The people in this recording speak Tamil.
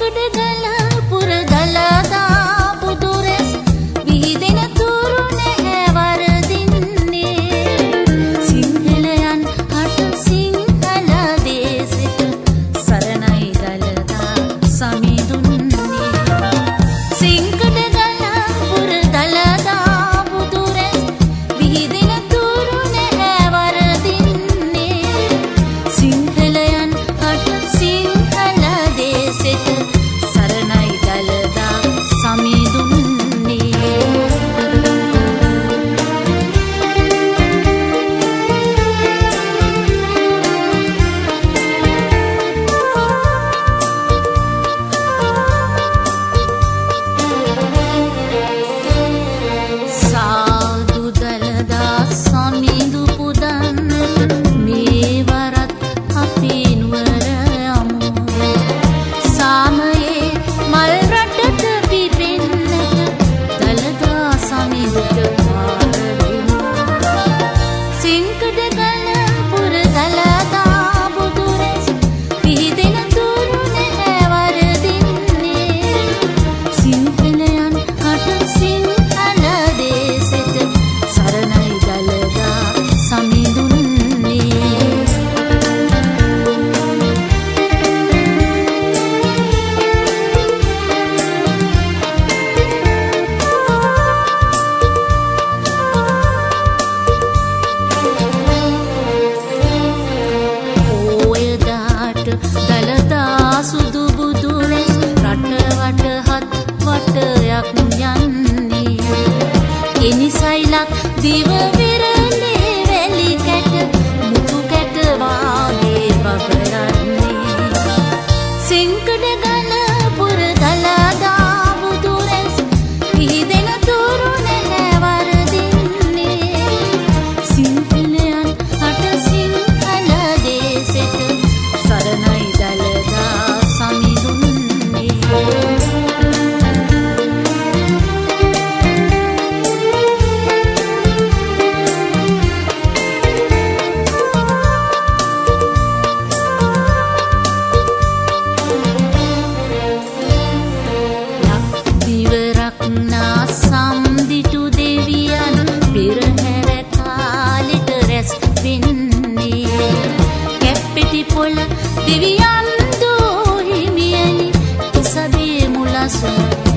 ಕಡಗಲ ಪುರಗಲದ Diva. Música